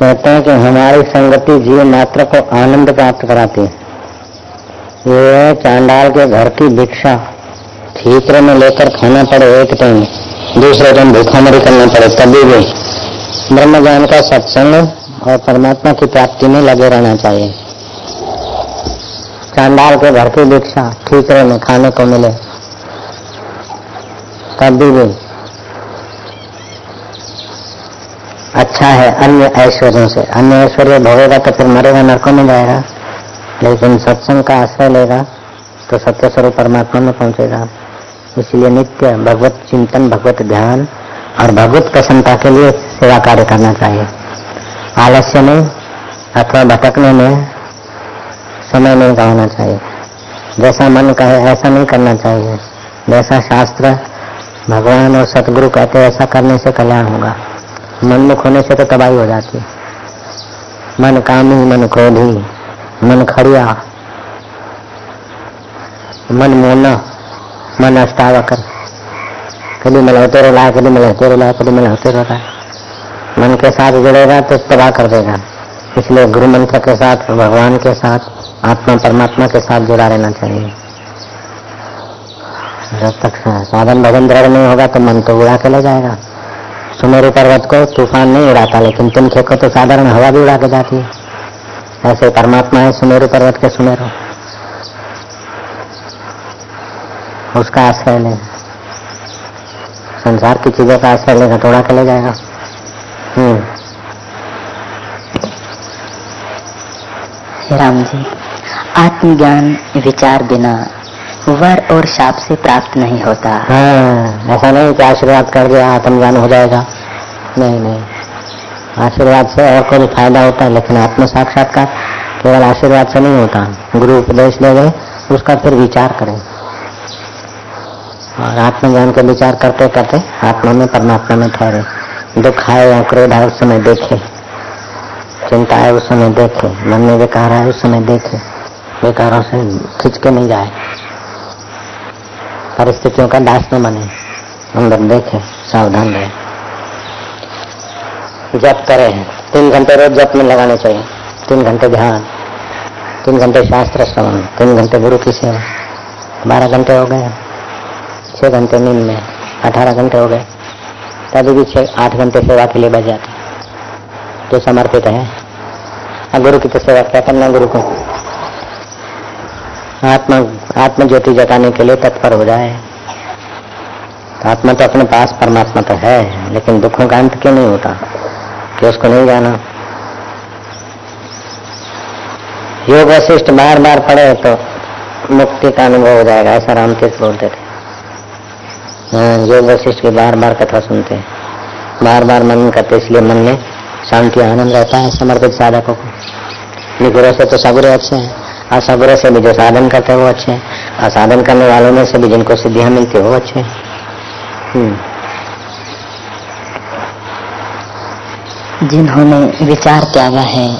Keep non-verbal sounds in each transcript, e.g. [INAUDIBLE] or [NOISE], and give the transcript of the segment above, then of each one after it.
कहते हैं कि हमारी संगति जीव मात्र को आनंद प्राप्त कराती है। ये चांडाल के घर की भिक्षा ठीकरे में लेकर खाना पड़े एक टाइम दूसरे टाइम भूखामरी करना पड़े, तभी भी। ब्रह्म ज्ञान का सत्संग और परमात्मा की प्राप्ति में लगे रहना चाहिए। चांडाल के घर की भिक्षा ठीकरे में खाने को मिले, तभी भी। अच्छा है, अन्य ऐश्वर्यों से। अन्य ऐश्वर्य भोगेगा तो फिर मरेगा, नरकों में जाएगा। लेकिन सत्संग का आश्रय लेगा तो सत्य स्वरूप परमात्मा में पहुंचेगा। इसलिए नित्य भगवत चिंतन, भगवत ध्यान और भगवत प्रसन्नता के लिए सेवा कार्य करना चाहिए। आलस्य में अथवा भटकने में समय नहीं गवाना चाहिए। जैसा मन कहे, ऐसा नहीं करना चाहिए। जैसा शास्त्र, भगवान और सतगुरु कहते ऐसा करने से कल्याण होगा। मनमुख होने से तो तबाही हो जाती है। मन कामी, मन क्रोधी, मन खड़िया, मन मोना, मन अष्टावकर कभी मिला होते रहा है, कभी मिला होते रहा है, कभी मिला होते रहा है। मन के साथ जुड़ेगा तो तबाह कर देगा। इसलिए गुरु मंत्र के साथ, भगवान के साथ, आत्मा परमात्मा के साथ जुड़ा रहना चाहिए। जब तक साधन भजन दृढ़ नहीं होगा तो मन तो उड़ा के ले जाएगा। सुमेरु पर्वत को तूफ़ान नहीं उड़ाता, लेकिन तुम फेंको तो साधारण हवा भी उड़ा के जाती है। ऐसे परमात्मा है सुमेरु पर्वत के सुमेरु उसका आश्रय ले। संसार की चीज़ों का आश्रय तो उड़ा के ले जाएगा। हम्म। राम जी, आत्मज्ञान विचार बिना वर और शाप से प्राप्त नहीं होता। हाँ ऐसा नहीं कि आशीर्वाद कर दिया, आत्मज्ञान हो जाएगा। नहीं नहीं। आशीर्वाद से और कोई फ़ायदा होता है, लेकिन आत्म साक्षात्कार केवल आशीर्वाद से नहीं होता। गुरु उपदेश दे गए, उसका फिर विचार करें। और आत्मज्ञान के विचार करते करते आत्मा में परमात्मा में ठहरे। दुख आए या क्रोध आए, उस समय देखे। चिंता है उस समय देखे। मन में विकार है उस समय देखे। बेकारों से खिंच के नहीं जाए। परिस्थितियों का दास न बने। अंदर देखे, सावधान रहे। जप करे, तीन घंटे रोज जप में लगाने चाहिए। तीन घंटे ध्यान, तीन घंटे शास्त्र श्रवण, तीन घंटे गुरु की सेवा। बारह घंटे हो गए। छह घंटे नींद में, अठारह घंटे हो गए। तभी भी छह, आठ घंटे सेवा के लिए बच जाते जो समर्पित है। गुरु की तो सेवा क्या करना गुरु को? आत्मा आत्म ज्योति जगाने के लिए तत्पर हो जाए। आत्मा तो अपने पास परमात्मा तो है लेकिन दुखों का अंत क्यों नहीं होता? कि उसको नहीं जाना? योग वशिष्ठ बार बार पढ़े तो मुक्ति का अनुभव हो जाएगा ऐसा रामतीर्थ बोलते थे। हाँ, योग वशिष्ठ की बार बार कथा सुनते बार बार मन करते इसलिए मन में शांति आनंद रहता है समर्पित साधकों को। निगुरों से तो सगुरे अच्छे हैं। असगुरों से भी जो साधन करते हैं वो अच्छे हैं। असाधन करने वालों में से भी जिनको सिद्धियाँ मिलती है वो अच्छे हैं। हम्म। जिन्होंने विचार त्यागा है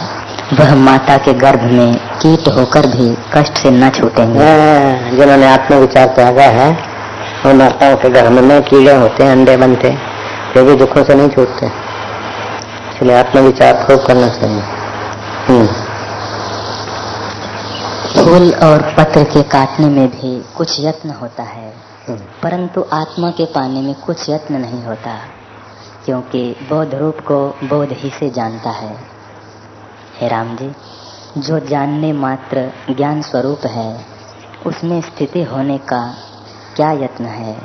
वह माता के गर्भ में कीट होकर भी कष्ट से न छूटेंगे। हाँ, जिन्होंने आत्मविचार त्यागा है वो माताओं के गर्भ में कीड़े होते हैं अंडे बनते फिर भी दुखों से नहीं छूटते। इसलिए आत्मविचार खूब करना चाहिए। हम्म। फूल और पत्र के काटने में भी कुछ यत्न होता है। हम्म। परंतु आत्मा के पाने में कुछ यत्न नहीं होता क्योंकि बौद्ध रूप को बौद्ध ही से जानता है। हे राम जी जो जानने मात्र ज्ञान स्वरूप है उसमें स्थिति होने का क्या यत्न है?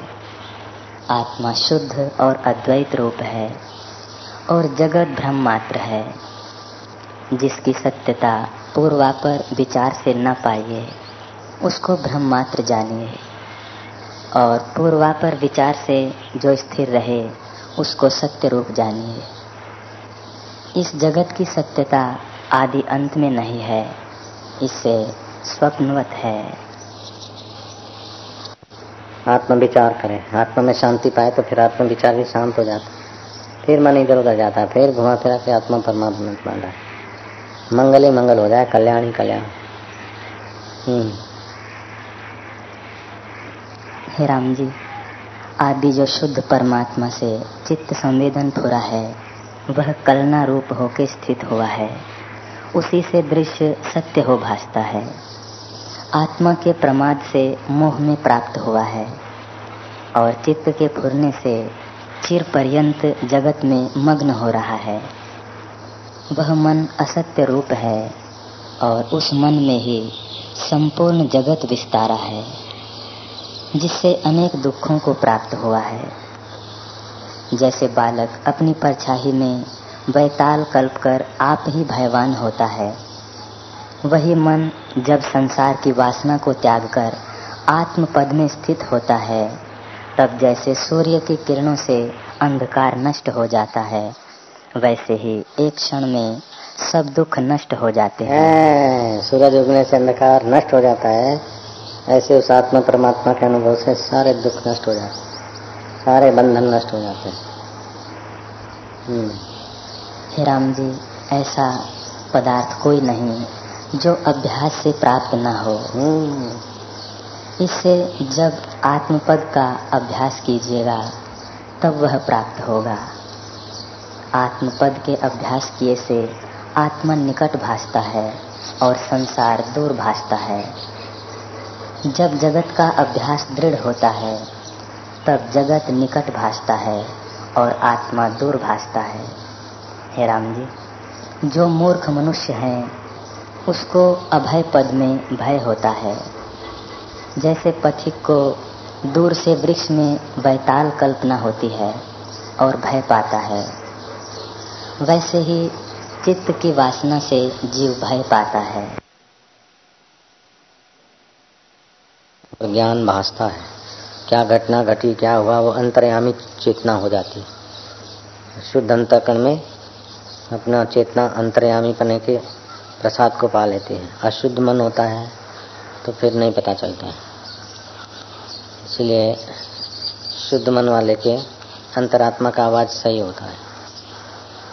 आत्मा शुद्ध और अद्वैत रूप है और जगत भ्रम मात्र है जिसकी सत्यता पूर्वापर विचार से न पाइए। उसको भ्रम मात्र जानिए। और पूर्वापर विचार से जो स्थिर रहे, उसको सत्य रूप जानिए। इस जगत की सत्यता आदि अंत में नहीं है, इससे स्वप्नवत है। आत्म विचार करें। आत्मा में शांति पाए तो फिर आत्म विचार भी शांत हो जाता फिर मन इधर उधर जाता फिर घुमा फिरा के आत्मा परमात्मा मान है। मंगल ही मंगल हो जाए, कल्याण ही कल्याण। हम्म। हे राम जी आदि जो शुद्ध परमात्मा से चित्त संवेदन फुरा है, वह कलना रूप होके स्थित हुआ है। उसी से दृश्य सत्य हो भासता है। आत्मा के प्रमाद से मोह में प्राप्त हुआ है। और चित्त के फुरने से चिर पर्यंत जगत में मग्न हो रहा है। वह मन असत्य रूप है और उस मन में ही संपूर्ण जगत विस्तारा है, जिससे अनेक दुखों को प्राप्त हुआ है। जैसे बालक अपनी परछाई में बैताल कल्प कर आप ही भयवान होता है, वही मन जब संसार की वासना को त्याग कर आत्म पद में स्थित होता है, तब जैसे सूर्य की किरणों से अंधकार नष्ट हो जाता है। वैसे ही एक क्षण में सब दुख नष्ट हो जाते हैं। सूरज उगने से अंधकार नष्ट हो जाता है। ऐसे उस आत्मा परमात्मा के अनुभव से सारे दुख नष्ट हो जाते सारे बंधन नष्ट हो जाते हैं। हम्म। हे राम जी ऐसा पदार्थ कोई नहीं जो अभ्यास से प्राप्त न हो। हम्म। इससे जब आत्मपद का अभ्यास कीजिएगा तब वह प्राप्त होगा। आत्मपद के अभ्यास किए से आत्मा निकट भासता है और संसार दूर भासता है। जब जगत का अभ्यास दृढ़ होता है, तब जगत निकट भासता है और आत्मा दूर भासता है। हे राम जी, जो मूर्ख मनुष्य हैं, उसको अभय पद में भय होता है। जैसे पथिक को दूर से वृक्ष में बैताल कल्पना होती है और भय पाता है। वैसे ही चित्त की वासना से जीव भय पाता है। ज्ञान भासता है। क्या घटना घटी, क्या हुआ, वो अंतर्यामी चेतना हो जाती। है शुद्ध अंतकरण में अपना चेतना अंतर्यामी पने के प्रसाद को पा लेते हैं। अशुद्ध मन होता है तो फिर नहीं पता चलता है। इसलिए शुद्ध मन वाले के अंतरात्मा का आवाज़ सही होता है।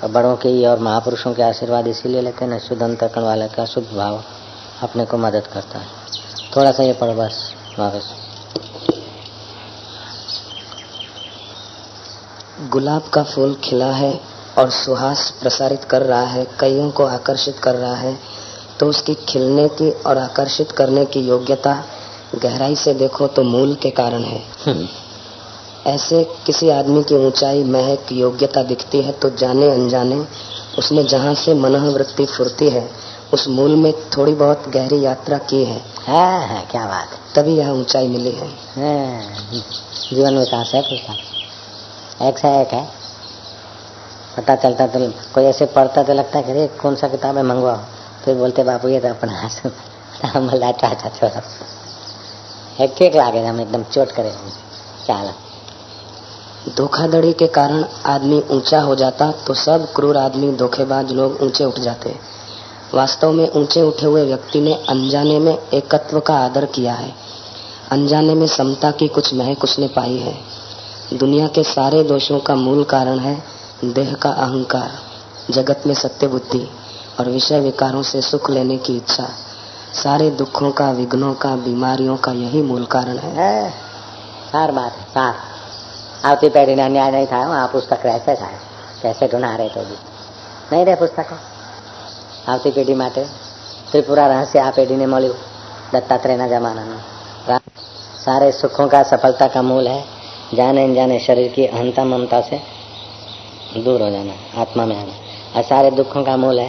और बड़ों के और महापुरुषों के आशीर्वाद इसीलिए लेते हैं शुद्ध अंतकरण वाले का शुद्ध भाव अपने को मदद करता है। थोड़ा सा ये पढ़ो बस, वापस। गुलाब का फूल खिला है और सुहास प्रसारित कर रहा है, कईयों को आकर्षित कर रहा है तो उसकी खिलने की और आकर्षित करने की योग्यता गहराई से देखो तो मूल के कारण है। हम्म। ऐसे किसी आदमी की ऊंचाई महक योग्यता दिखती है तो जाने अनजाने उसने जहाँ से मनोवृत्ति फुरती है उस मूल में थोड़ी बहुत गहरी यात्रा की है। है, है क्या बात तभी यह ऊंचाई मिली है, है जीवन विकास है पुस्तक एक से एक है। पता चलता तो कोई ऐसे पढ़ता तो लगता है कि कौन सा किताब है मंगवाओ। फिर बोलते बापू ये तो अपना मल्ला चाचा छोड़ा। एक एक लागे हम एकदम चोट करे चाल धोखाधड़ी के कारण आदमी ऊँचा हो जाता तो सब क्रूर आदमी, धोखेबाज लोग ऊँचे उठ जाते। वास्तव में ऊँचे उठे हुए व्यक्ति ने अनजाने में एकत्व का आदर किया है। अनजाने में समता की कुछ महक उसने पाई है। दुनिया के सारे दोषों का मूल कारण है देह का अहंकार, जगत में सत्य बुद्धि और विषय विकारों से सुख लेने की इच्छा। सारे दुखों का, विघ्नों का, बीमारियों का यही मूल कारण है। सार बात है सार। આવતી પેઢીને અન્યાય નહીં થાય આ પુસ્તક રહેશે સાહેબ कैसे ढूंढा रहे तो भी नहीं रहे पुस्तक આવતી પેઢી માટે ત્રિપુરા રહસ્ય આ પેઢીને મળ્યું દત્તાત્રેયના જમાનામાં सारे सुखों का सफलता का मूल है जाने जाने शरीर की अहंता ममता से दूर हो जाना आत्मा में आना और सारे दुखों का मूल है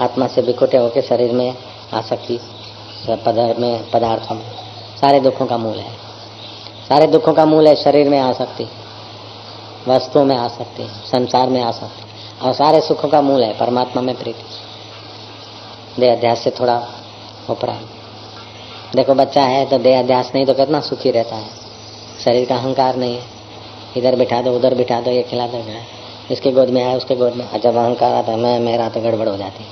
आत्मा से बिकुटे होकर शरीर में आसक्ति पदार्थ में पदार्थों में सारे दुखों का मूल है सारे दुखों का मूल है शरीर में आसक्ति वस्तुओं में आसक्ति संसार में आसक्ति और सारे सुखों का मूल है, परमात्मा में प्रीति। देह अध्यास से थोड़ा उपरा देखो, बच्चा है तो देह अध्यास नहीं तो कितना सुखी रहता है। शरीर का अहंकार नहीं है। इधर बिठा दो, उधर बिठा दो, ये खिला दो इसके गोद में आया उसके गोद में जब अहंकार आता मैं मेरा तो गड़बड़ हो जाती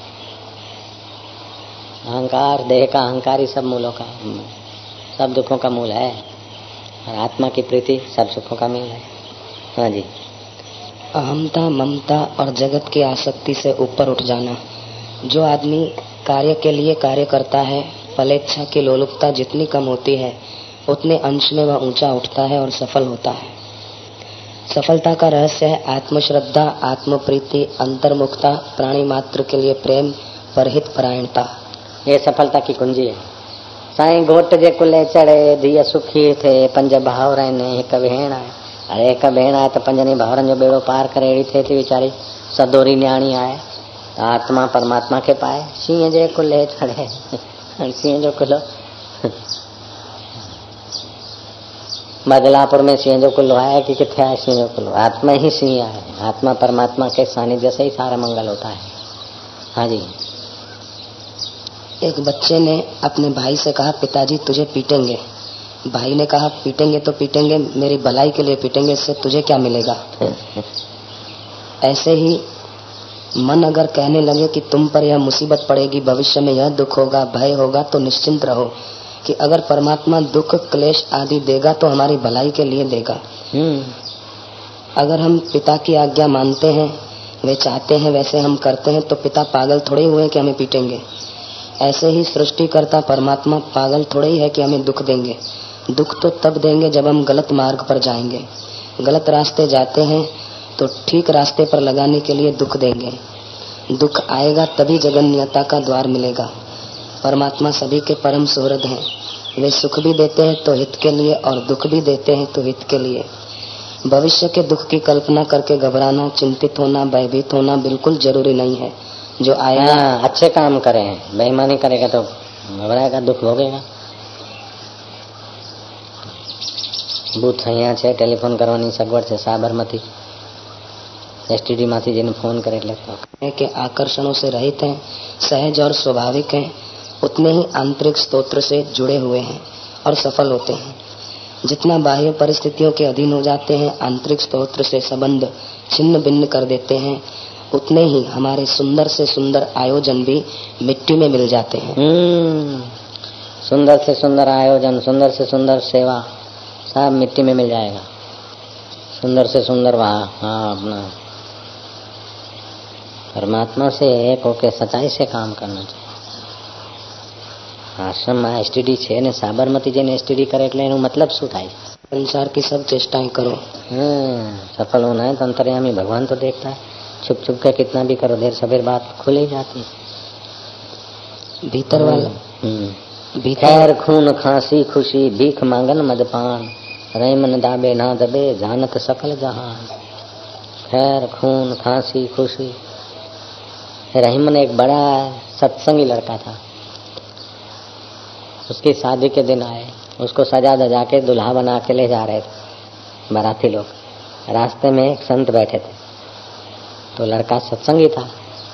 अहंकार, देह का अहंकार ही सब मूलों का, सब दुखों का मूल है। और आत्मा की प्रीति सब सुखों का मूल है। हाँ जी। अहमता ममता और जगत की आसक्ति से ऊपर उठ जाना। जो आदमी कार्य के लिए कार्य करता है फलेच्छा की लोलुपता जितनी कम होती है उतने अंश में वह ऊँचा उठता है और सफल होता है। सफलता का रहस्य है आत्मश्रद्धा आत्म प्रीति अंतर्मुखता प्राणी मात्र के लिए प्रेम परहित परायणता। ये सफलता की कुंजी है। साईं घोट जे कुले चढ़े धीअ सुखी थे पंज भाउर आहिनि हिकु भेण आहे अरे हिकु भेण आहे त पंजनि भाउरनि जो बेड़ो पार करे अहिड़ी थिए थी वीचारी, सदोरी न्याणी आहे त आत्मा परमात्मा खे पाए शींहं जे कुले चढ़े [LAUGHS] शींहं जो कुलो। [LAUGHS] बदलापुर में सिंह जो कुल्लो है कि किथे है सिंह जो कुल्लो आत्मा ही सिंह है आत्मा परमात्मा के सानिध्य से ही सारा मंगल होता है। हाँ जी। एक बच्चे ने अपने भाई से कहा, पिताजी, तुझे पीटेंगे। भाई ने कहा पीटेंगे तो पीटेंगे मेरी भलाई के लिए पीटेंगे इससे तुझे क्या मिलेगा? [LAUGHS] ऐसे ही मन अगर कहने लगे कि तुम पर यह मुसीबत पड़ेगी भविष्य में यह दुख होगा भय होगा तो निश्चिंत रहो कि अगर परमात्मा दुख क्लेश आदि देगा तो हमारी भलाई के लिए देगा। हम्म, अगर हम पिता की आज्ञा मानते हैं वे चाहते हैं वैसे हम करते हैं तो पिता पागल थोड़े हुए कि हमें पीटेंगे। ऐसे ही सृष्टिकर्ता परमात्मा पागल थोड़े ही है कि हमें दुख देंगे। दुख तो तब देंगे जब हम गलत मार्ग पर जाएँगे। गलत रास्ते जाते हैं तो ठीक रास्ते पर लगाने के लिए दुख देंगे। दुख आएगा तभी जगन्यता का द्वार मिलेगा। परमात्मा सभी के परम सुहृद हैं। वे सुख भी देते हैं तो हित के लिए और दुख भी देते हैं तो हित के लिए। भविष्य के दुख की कल्पना करके घबराना चिंतित होना भयभीत होना बिल्कुल ज़रूरी नहीं है। जो आएगा हाँ, अच्छे काम करें बेईमानी करेगा तो घबराएगा दुख भोगेगा। બૂથ અહીંયા છે ટેલિફોન કરવાની સગવડ છે સાબરમતી એસટીડી માંથી જેને ફોન કરે એટલે તો के आकर्षणों से रहित हैं सहज और स्वाभाविक हैं उतने ही आंतरिक स्तोत्र से जुड़े हुए हैं और सफल होते हैं जितना बाह्य परिस्थितियों के अधीन हो जाते हैं आंतरिक स्तोत्र से संबंध छिन्न भिन्न कर देते हैं उतने ही हमारे सुंदर से सुंदर आयोजन भी मिट्टी में मिल जाते हैं हम्म, सुंदर से सुंदर आयोजन सुंदर से सुंदर सेवा सब मिट्टी में मिल जाएगा सुंदर से सुंदर वहाँ हाँ अपना परमात्मा से एक होके सच्चाई से काम करना चाहिए આશ્રમમાં એસટીડી છે ને સાબરમતી જઈને એસટીડી કરે એટલે એનો મતલબ શું થાય संसार की सब चेष्टाएं करो हम्म, सफल होना है तो अंतर्यामी भगवान तो देखता है छुप छुप के कितना भी करो देर सवेर बात खुल ही जाती है भीतर वाला हम्म। भीतर खैर खून खांसी खुशी भीख मांगन मदपान रैमन दाबे ना दबे जानत सकल जहान खैर, खून, खांसी, खुशी। रहीमन एक बड़ा सत्संगी लड़का था। उसकी शादी के दिन आए। उसको सजा दजा के दुल्हा बना के ले जा रहे थे, बाराती लोग। रास्ते में एक संत बैठे थे। तो लड़का सत्संगी था।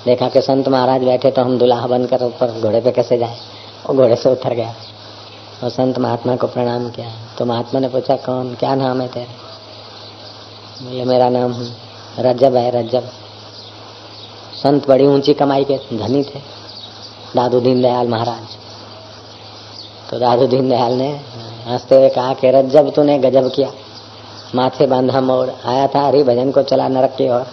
देखा कि संत महाराज बैठे तो हम दुल्हा बनकर ऊपर घोड़े पे कैसे जाए? वो घोड़े से उतर गया। और संत महात्मा को प्रणाम किया। तो महात्मा ने पूछा, कौन? क्या नाम है तेरा? बोले, मेरा नाम रज्जब है रज्जब संत बड़ी ऊँची कमाई के धनी थे दादू दीनदयाल महाराज। तो दादू दीनदयाल ने हँसते हुए कहा कि रज्जब तूने गजब किया। माथे बांधा मोड़ आया था हरि भजन को चला नरक की ओर।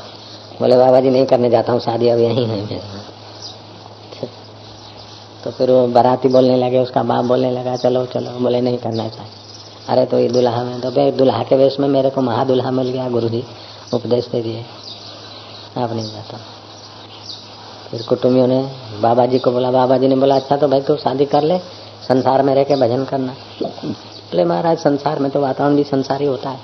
बोले, बाबा जी, नहीं करने जाता हूँ, शादी अब यहीं है मेरा। तो फिर वो बाराती बोलने लगे, उसका बाप बोलने लगा, चलो चलो। बोले, नहीं करना चाहिए। अरे तो ये दुल्हा में तो भाई दुल्हा के वेश में मेरे को महादुल्हा मिल गया गुरु जी उपदेश दे दिए। आप नहीं जाता। फिर कुटुंबियों ने बाबा जी को बोला बाबा जी ने बोला अच्छा तो भाई तू शादी कर ले, संसार में रह के भजन करना। बोले, महाराज, संसार में तो वातावरण भी संसारी होता है।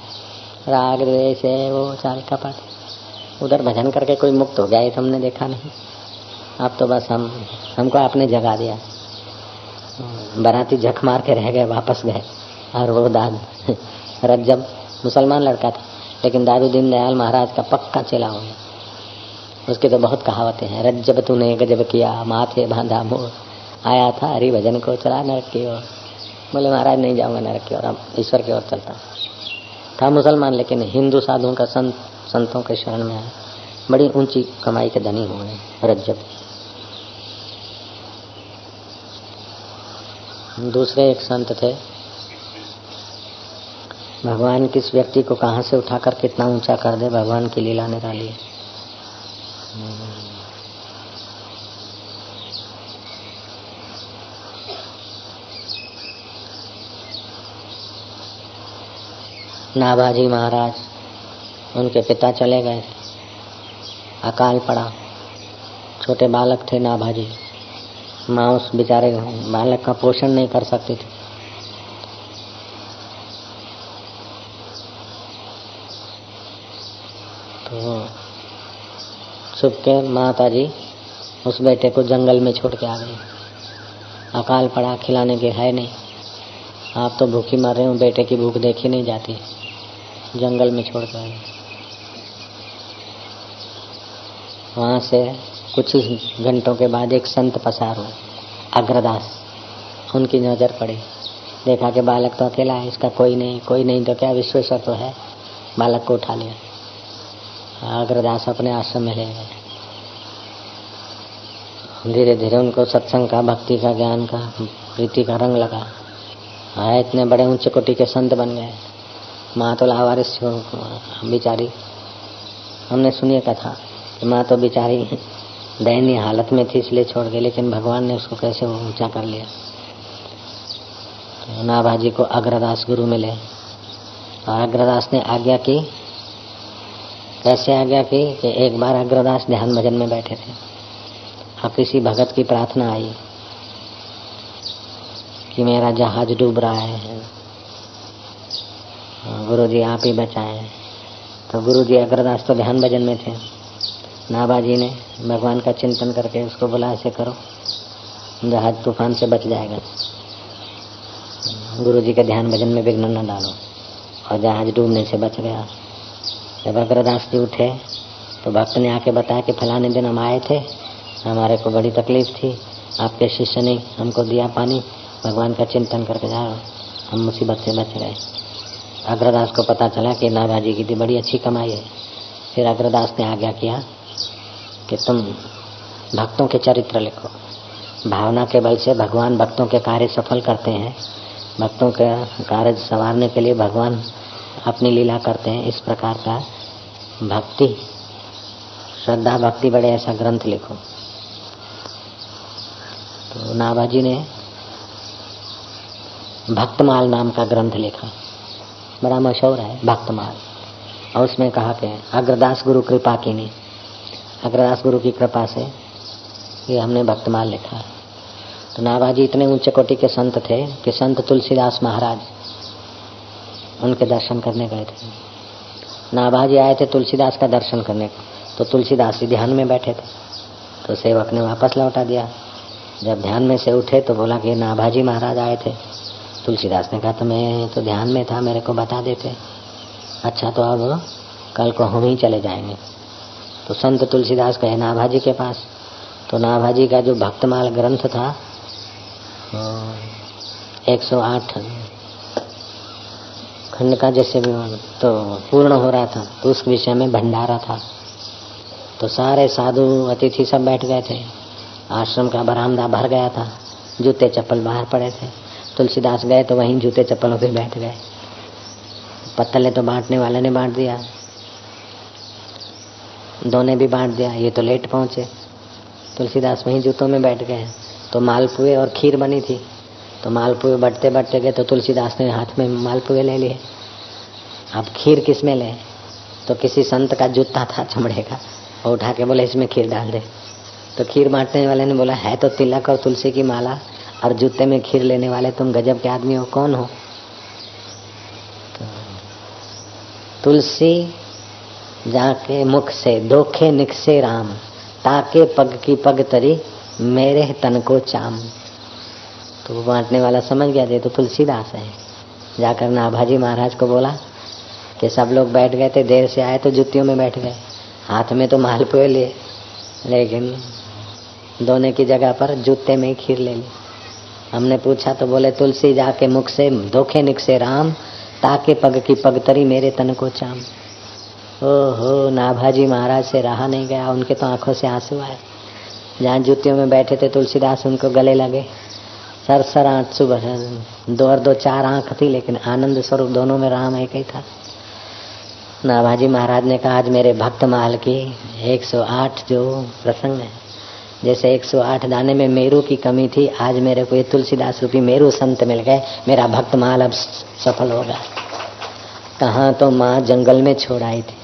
राग, द्वेष है वो, चाल, कपट, उधर भजन करके कोई मुक्त हो गया, ये तो हमने देखा नहीं। अब तो बस हम, हमको आपने जगा दिया। बराती झक मार के रह गए, वापस गए। और वो दाद [LAUGHS] रज्जब मुसलमान लड़का था। लेकिन दादू दीनदयाल महाराज का पक्का चेला हो गया। उसकी तो बहुत कहावतें हैं। रज्जब तूने गजब किया, माथे बांधा मोर। आया था हरि भजन को चला नरक की ओर। बोले, महाराज, नहीं जाऊँगा नरक की ओर अब ईश्वर की ओर चलता था मुसलमान, लेकिन हिंदू साधुओं का संत, संतों के शरण में आया। बड़ी ऊँची कमाई के धनी हो गए रज्जब दूसरे एक संत थे। भगवान किस व्यक्ति को कहाँ से उठाकर कितना ऊँचा कर दे, भगवान की लीला निराली नाभाजी महाराज, उनके पिता चले गए। अकाल पड़ा। छोटे बालक थे नाभाजी। माँ उस बेचारे बालक का पोषण नहीं कर सकती थी। तो चुपके माता जी उस बेटे को जंगल में छोड़ के आ गई। अकाल पड़ा, खिलाने के है नहीं। आप तो भूखी मर रहे हो, बेटे की भूख देखी नहीं जाती। जंगल में छोड़ कर वहाँ से कुछ ही घंटों के बाद एक संत पसार हुए, अग्रदास। उनकी नज़र पड़ी। देखा कि बालक तो अकेला है, इसका कोई नहीं कोई नहीं तो क्या विश्वेश्वर तो है? बालक को उठा लिया। अग्रदास अपने आश्रम में ले गए। धीरे धीरे उनको सत्संग का, भक्ति का, ज्ञान का, प्रीति का रंग लगा। आए इतने बड़े ऊँचे कोटि के संत बन गए। माँ तो लावारिस बिचारी। हमने सुनिए कथा। माँ तो बेचारी दयनीय हालत में थी, इसलिए छोड़ गई, लेकिन भगवान ने उसको कैसे ऊँचा कर लिया? तो नाभाजी को अग्रदास गुरु मिले। और अग्रदास ने आज्ञा की, कैसे आज्ञा की कि एक बार अग्रदास ध्यान भजन में बैठे थे। और किसी भगत की प्रार्थना आई कि मेरा जहाज़ डूब रहा है। गुरु जी आप ही बचाए। तो गुरु जी अग्रदास तो ध्यान भजन में थे। नाबाजी ने भगवान का चिंतन करके उसको बोला, ऐसे करो जहाज़ तूफ़ान से बच जाएगा। गुरु जी के ध्यान भजन में विघ्न न डालो। और जहाज़ डूबने से बच गया। जब अग्रदास जी उठे तो भक्त ने आके बताया कि फलाने दिन हम आए थे। हमारे को बड़ी तकलीफ़ थी। आपके शिष्य ने हमको दिया पानी। भगवान का चिंतन करके जाओ। हम मुसीबत से बच गए। अग्रदास को पता चला कि नाभाजी की थी बड़ी अच्छी कमाई है। फिर अग्रदास ने आज्ञा किया कि तुम भक्तों के चरित्र लिखो। भावना के बल से भगवान भक्तों के कार्य सफल करते हैं। भक्तों के कार्य संवारने के लिए भगवान अपनी लीला करते हैं। इस प्रकार का भक्ति, श्रद्धा भक्ति बड़े ऐसा ग्रंथ लिखो। तो नाभाजी ने भक्तमाल नाम का ग्रंथ लिखा। बड़ा मशहूर है भक्तमाल। और उसमें कहा कि अग्रदास गुरु कृपा की नहीं। अग्रदास गुरु की कृपा से ये हमने भक्तमाल लिखा तो नाभाजी इतने ऊँचे कोटि के संत थे कि संत तुलसीदास महाराज उनके दर्शन करने गए थे। नाभाजी आए थे तुलसीदास का दर्शन करने। तो तुलसीदास जी ध्यान में बैठे थे। तो सेवक ने वापस लौटा दिया। जब ध्यान में से उठे तो बोला कि नाभाजी महाराज आए थे। तुलसीदास ने कहा तो मैं तो ध्यान में था, मेरे को बता देते। अच्छा तो अब कल को हम ही चले जाएँगे। तो संत तुलसीदास गए नाभाजी के पास। तो नाभाजी का जो भक्तमाल ग्रंथ था, एक सौ आठ खंड का जैसे भी तो पूर्ण हो रहा था तो उस विषय में भंडारा था। तो सारे साधु अतिथि सब बैठ गए थे। आश्रम का बरामदा भर गया था, जूते चप्पल बाहर पड़े थे। तुलसीदास गए तो वहीं जूते चप्पलों पे बैठ गए। पत्तले तो बांटने वाले ने बांट दिया। दो ने भी बांट दिया, ये तो लेट पहुँचे। तुलसीदास वहीं जूतों में बैठ गए। तो मालपुए और खीर बनी थी। तो मालपुए बटते बटते गए तो तुलसीदास ने हाथ में मालपुए ले लिए। अब खीर किसमें ले? तो किसी संत का जूता था चमड़े का। और उठा के बोले, इसमें खीर डाल दे। तो खीर बांटने वाले ने बोला, है तो तिलक और तुलसी की माला, और जूते में खीर लेने वाले तुम गजब के आदमी हो, कौन हो? तो तुलसी जाके मुख से, धोखे निकसे राम, ताके पग की पग तरी मेरे तन को चाम। तो वो बांटने वाला समझ गया थे तो तुलसीदास है। जाकर नाभाजी महाराज को बोला कि सब लोग बैठ गए थे, देर से आए तो जुतियों में बैठ गए। हाथ में तो माल मालपुए लिए, लेकिन दोने की जगह पर जूते में खीर ले ली। हमने पूछा तो बोले, तुलसी जाके मुख से, धोखे निक से राम, ताके पग की पगतरी मेरे तन को चाम। ओहो, नाभाजी महाराज से रहा नहीं गया, उनके तो आँखों से आँसू आए। जहाँ जूतियों में बैठे थे, तुलसीदास उनको गले लगे। सर सर आँसू दो और दो चार आँख थी, लेकिन आनंद स्वरूप दोनों में राम एक ही था। नाभाजी महाराज ने कहा, आज मेरे भक्त माल की 108 जो प्रसंग है। जैसे 108 दाने में मेरू की कमी थी, आज मेरे को ये तुलसीदास रूपी मेरू संत मिल गए। मेरा भक्त माल अब सफल होगा। कहाँ तो माँ जंगल में छोड़ आई थी।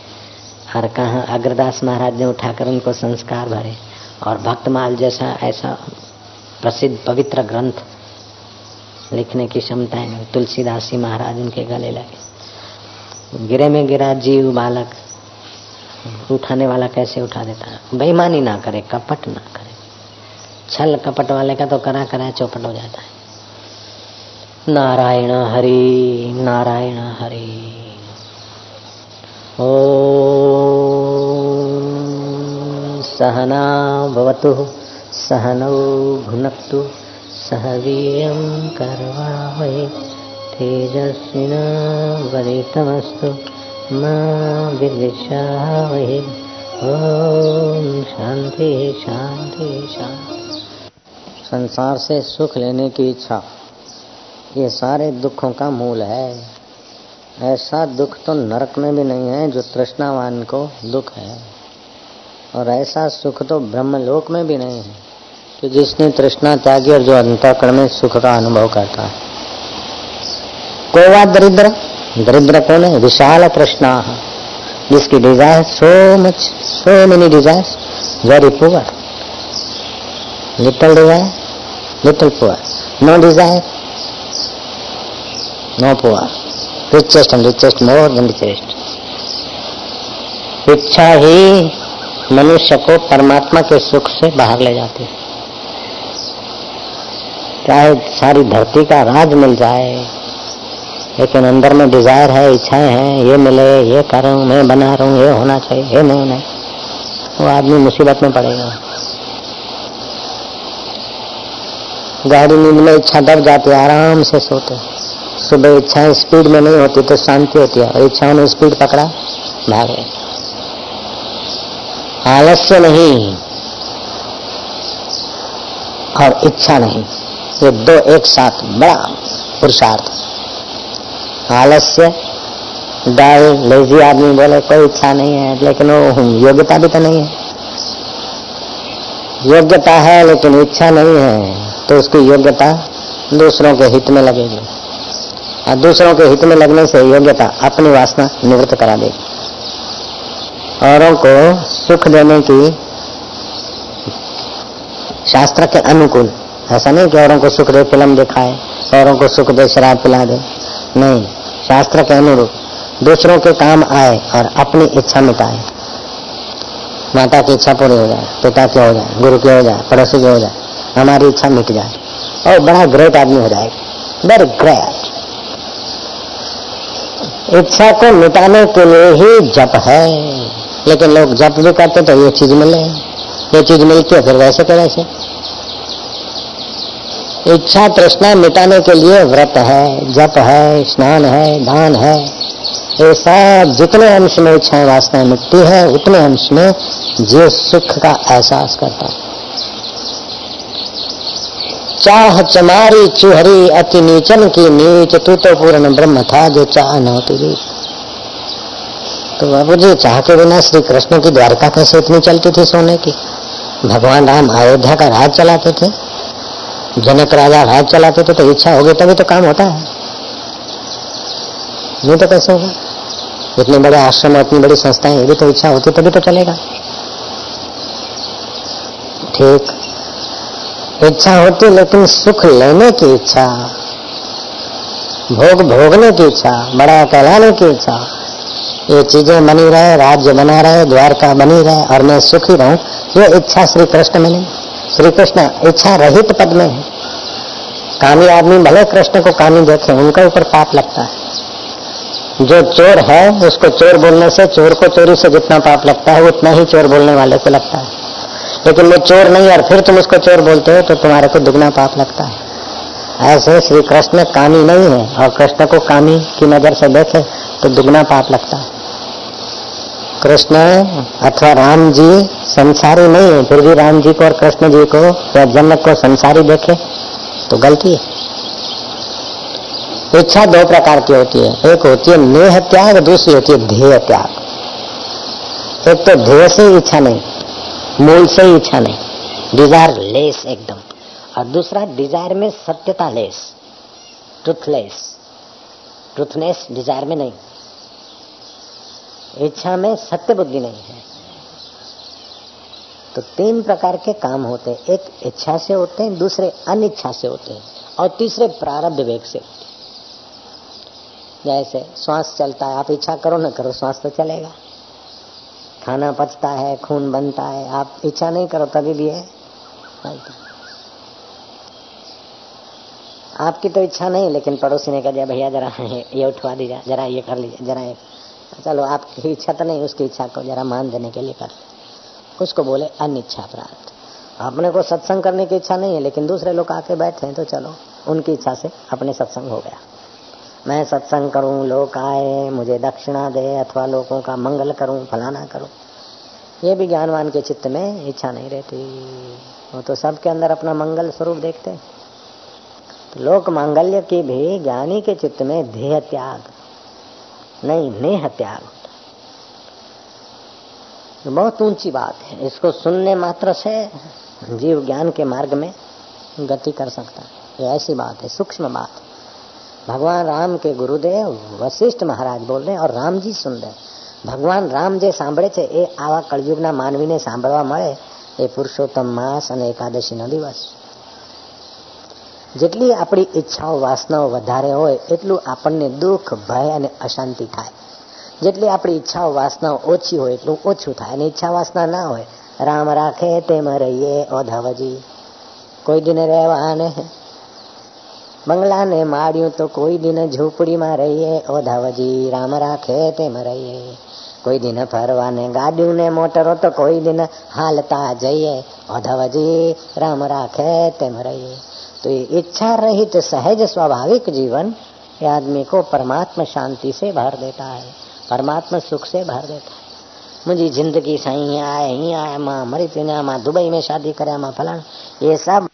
और कहा, अग्रदास महाराज ने उठाकर उनको संस्कार भरे और भक्तमाल जैसा, ऐसा प्रसिद्ध पवित्र ग्रंथ लिखने की क्षमता है तुलसीदासी महाराज उनके गले लगे। गिरे में गिरा जीव बालक, उठाने वाला कैसे उठा देता? है बेईमानी ना करे, कपट ना करे। छल कपट वाले का तो करा करा चौपट हो जाता है। नारायण हरि नारायण हरि। ओ सहना सहनौ भुनक्तु सह वीर्यं करवावहै तेजस्विनावरितमस्तु मा विद्विषावहै ओम शांति शांति शांति संसार से सुख लेने की इच्छा, ये सारे दुखों का मूल है। ऐसा दुख तो नरक में भी नहीं है, जो तृष्णावान को दुख है। और ऐसा सुख तो ब्रह्मलोक में भी नहीं है कि जिसने तृष्णा त्यागी और जो अंतकरण में सुख का अनुभव करता है। कोवा दरिद्र? दरिद्र कौन है विशाल तृष्णा। जिसकी desire so much so many desire very poor little desire little poor no desire no poor. Richest and richest more than richest. इच्छा ही मनुष्य को परमात्मा के सुख से बाहर ले जाती है। चाहे सारी धरती का राज मिल जाए, लेकिन अंदर में डिज़ायर है, इच्छाएँ हैं, ये मिले, ये करूँ, मैं बना रहा हूँ ये होना चाहिए, ये नहीं नहीं वो आदमी मुसीबत में पड़ेगा। गाड़ी नींद में इच्छा दब जाती है, आराम से सोते सुबह इच्छाएँ स्पीड में नहीं होती तो शांति होती है, और इच्छाओं ने स्पीड पकड़ा, भागे आलस्य नहीं, और इच्छा नहीं। ये दो एक साथ बड़ा पुरुषार्थ। आलस्य डाल लेजी आदमी बोले, कोई इच्छा नहीं है, लेकिन वो योग्यता भी तो नहीं है। योग्यता है, लेकिन इच्छा नहीं है तो उसकी योग्यता दूसरों के हित में लगेगी। और दूसरों के हित में लगने से योग्यता अपनी वासना निवृत्त करा देगी। औरों को सुख देने की शास्त्र के अनुकूल। ऐसा नहीं कि औरों को सुख दे, फ़िल्म दिखाए, औरों को सुख दे, शराब पिला दे। नहीं, शास्त्र के अनुरूप दूसरों के काम आए और अपनी इच्छा मिटाए। माता की इच्छा पूरी हो जाए, पिता की हो जाए, गुरु की हो जाए, पड़ोसी की हो जाए, हमारी इच्छा मिट जाए, और बड़ा ग्रेट आदमी हो जाएगा। वेरी ग्रेट इच्छा को मिटाने के लिए ही जप है। लेकिन लोग जप भी करते तो ये चीज़ मिले, ये चीज़ मिलती है, फिर वैसे के वैसे इच्छा तृष्णा मिटाने के लिए व्रत है, जप है, स्नान है, दान है। ऐसा जितने अंश में इच्छाएँ वासनाएँ मिटती है, उतने अंश में जो सुख का एहसास करता है। चाह चमारी चुहरी अति नीचन की नीच, तू तो पूर्ण ब्रह्म था, जो चाह न तुझी तो बाबू जी चाह के बिना श्री कृष्ण की द्वारका कैसे इतनी चलती थी सोने की? भगवान राम अयोध्या का राज चलाते थे। जनक राजा राज चलाते थे तो इच्छा होगी तभी तो काम होता है। नहीं तो कैसे होगा? इतने बड़े आश्रम और इतनी बड़ी संस्थाएँ, ये भी तो इच्छा होती, तभी तो चलेगा। ठीक। इच्छा होती, लेकिन सुख लेने की इच्छा, भोग भोगने की इच्छा, बड़ा कहलाने की इच्छा। ये चीज़ें बनी रहे, राज्य बना रहे, द्वारका बनी रहे, और मैं सुखी रहूँ, ये इच्छा श्री कृष्ण में नहीं। श्री कृष्ण इच्छा रहित पद में है। कामी आदमी भले कृष्ण को कामी देखे, उनके ऊपर पाप लगता है। जो चोर है, उसको चोर बोलने से, चोर को चोरी से जितना पाप लगता है, उतना ही चोर बोलने वाले को लगता है। लेकिन वो चोर नहीं, और फिर तुम उसको चोर बोलते हो तो तुम्हारे को दुगना पाप लगता है। ऐसे श्री कृष्ण कामी नहीं है, और कृष्ण को कामी की नज़र से देखे तो दुगना पाप लगता है। कृष्ण अथवा राम जी, संसारी नहीं है, फिर भी राम जी को और कृष्ण जी को, या जनक को संसारी देखे तो गलती है। इच्छा दो प्रकार की होती है। एक होती है नेह त्याग, दूसरी होती है ध्येय त्याग। एक तो ध्येय से ही इच्छा नहीं, मूल से ही इच्छा नहीं डिज़ायर लेस एकदम। और दूसरा डिज़ायर में सत्यता लेस ट्रुथलेस ट्रुथनेस डिज़ायर में नहीं। इच्छा में सत्य बुद्धि नहीं है। तो तीन प्रकार के काम होते हैं। एक इच्छा से होते हैं, दूसरे अनिच्छा से होते हैं और तीसरे प्रारब्ध वेग से जैसे श्वास चलता है, आप इच्छा करो ना करो, श्वास तो चलेगा। खाना पचता है, खून बनता है, आप इच्छा नहीं करो तभी भी है। आपकी तो इच्छा नहीं, लेकिन पड़ोसी ने कह दिया भैया, जरा ये उठवा दीजिए, जरा ये कर लीजिए, जरा ये चलो, आपकी इच्छा तो नहीं, उसकी इच्छा को जरा मान देने के लिए कर। उसको बोले, अनिच्छा प्राप्त। अपने को सत्संग करने की इच्छा नहीं है, लेकिन दूसरे लोग आके बैठे हैं तो चलो, उनकी इच्छा से अपने सत्संग हो गया। मैं सत्संग करूँ, लोग आए, मुझे दक्षिणा दे, अथवा लोगों का मंगल करूँ, फलाना करूँ। ये भी ज्ञानवान के चित्त में इच्छा नहीं रहती। वो तो सबके अंदर अपना मंगल स्वरूप देखते तो लोक मांगल्य की भी ज्ञानी के चित्त में देह त्याग। नहीं नेह त्याग होता तो बहुत ऊंची बात है इसको सुनने मात्र से जीव ज्ञान के मार्ग में गति कर सकता है ये ऐसी बात है सूक्ष्म बात भगवान राम के गुरुदेव वशिष्ठ महाराज बोल रहे और राम जी सुन रहे ભગવાન રામ જે સાંભળે છે એ આવા કળયુગના માનવીને સાંભળવા મળે એ પુરુષોત્તમ માસ અને એકાદશીનો દિવસ જેટલી આપણી ઈચ્છાઓ, વાસનાઓ વધારે હોય, એટલું આપણને દુઃખ, ભય અને અશાંતિ થાય. જેટલી આપણી ઈચ્છાઓ, વાસનાઓ ઓછી હોય, એટલું ઓછું થાય. અને ઈચ્છા, વાસના ના હોય, રામ રાખે તેમાં રહીએ ઓધાવજી કોઈ દિને રહેવાને? બંગલાને માર્યું તો કોઈ દિન ઝૂંપડીમાં રહીએ ઓધાવજી રામ રાખે તેમાં રહીએ. કોઈ દિન ફરવાને ગાડીઓને મોટરો તો કોઈ દિન હાલતા જઈએ ઓધવજી રામ રાખે તેમ રહીએ. तो ये इच्छा रहित सहज स्वाभाविक जीवन ये आदमी को परमात्मा शांति से भर देता है, परमात्मा सुख से भर देता है। मुझे ज़िंदगी सही आए, ही आए, माँ मरी तीन माँ दुबई में शादी करे, माँ फलाना ये सब